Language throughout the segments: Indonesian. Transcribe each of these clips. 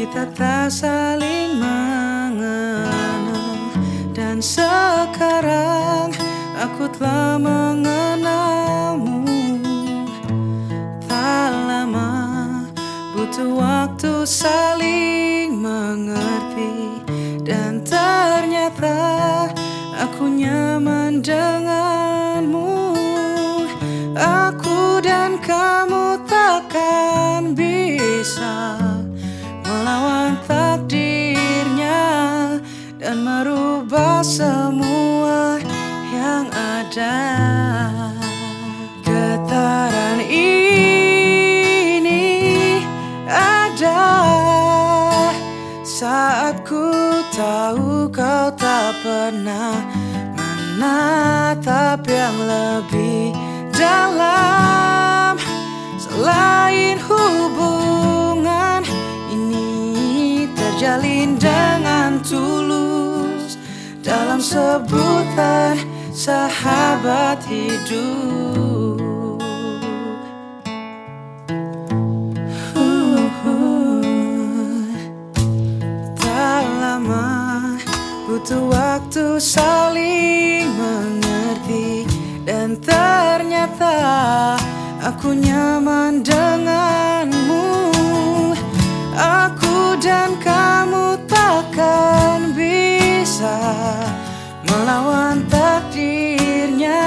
Kita tak saling mengenal. Dan sekarang aku telah mengenalmu. Tak lama butuh waktu saling semua yang ada. Getaran ini ada. Saat ku tahu kau tak pernah menatap yang lebih dalam. Selain hubungan ini terjalin dengan tulus dalam sebutan sahabat hidup. Tak lama butuh waktu saling mengerti dan ternyata aku nyaman denganmu. Aku dan kamu melawan takdirnya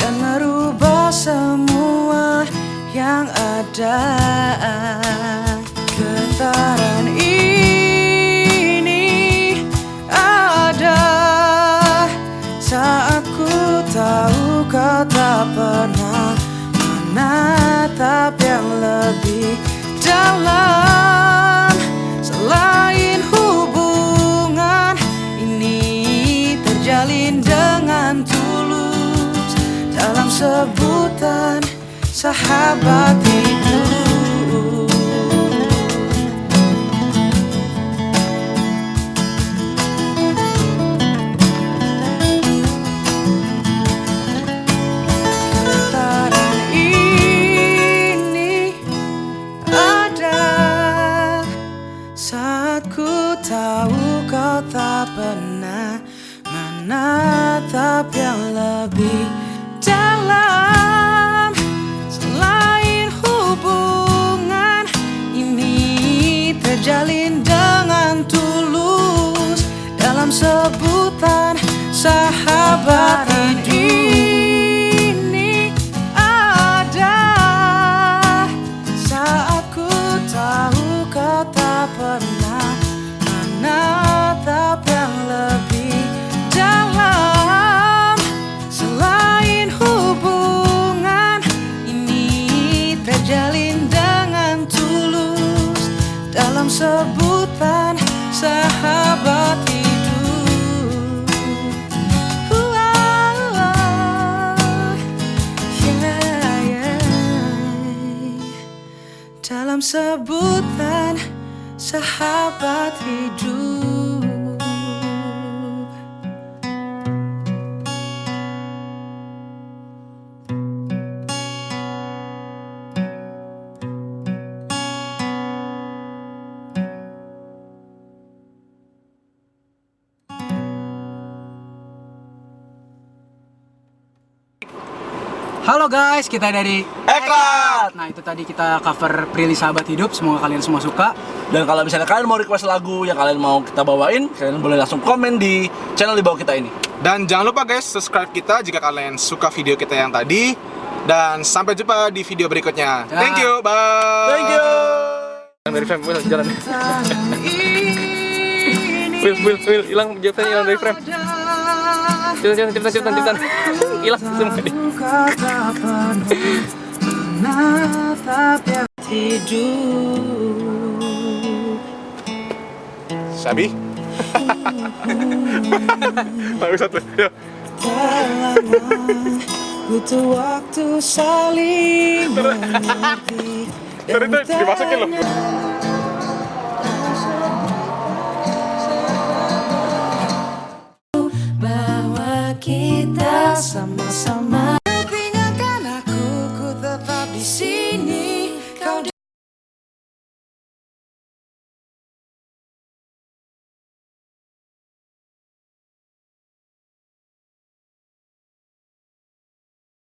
dan merubah semua yang ada. Sebutan sahabat hidup. Getaran ini ada saat ku tahu kau tak pernah menatap yang lebih dalam sebutan sahabat hidup. Wah, yeah, yeah. Dalam sebutan sahabat hidup. Halo guys, kita dari Eklat. Nah itu tadi kita cover Prilly Sahabat Hidup, semoga kalian semua suka Dan kalau misalnya kalian mau request lagu yang kalian mau kita bawain, kalian boleh langsung komen di channel di bawah kita ini. Dan jangan lupa guys, subscribe kita jika kalian suka video kita yang tadi. Dan sampai jumpa di video berikutnya. Ya. Thank you, bye. Thank you. Dari frame, Will, jalan. Will, Will, Will, hilang jawabannya hilang dari frame. Cepetan, cepetan, cepetan, cepetan, cepetan. Hilang semua hidup Sabi. Bagus satu. Yuk. Butuh waktu saling mengerti dimasukin loh. Sama-sama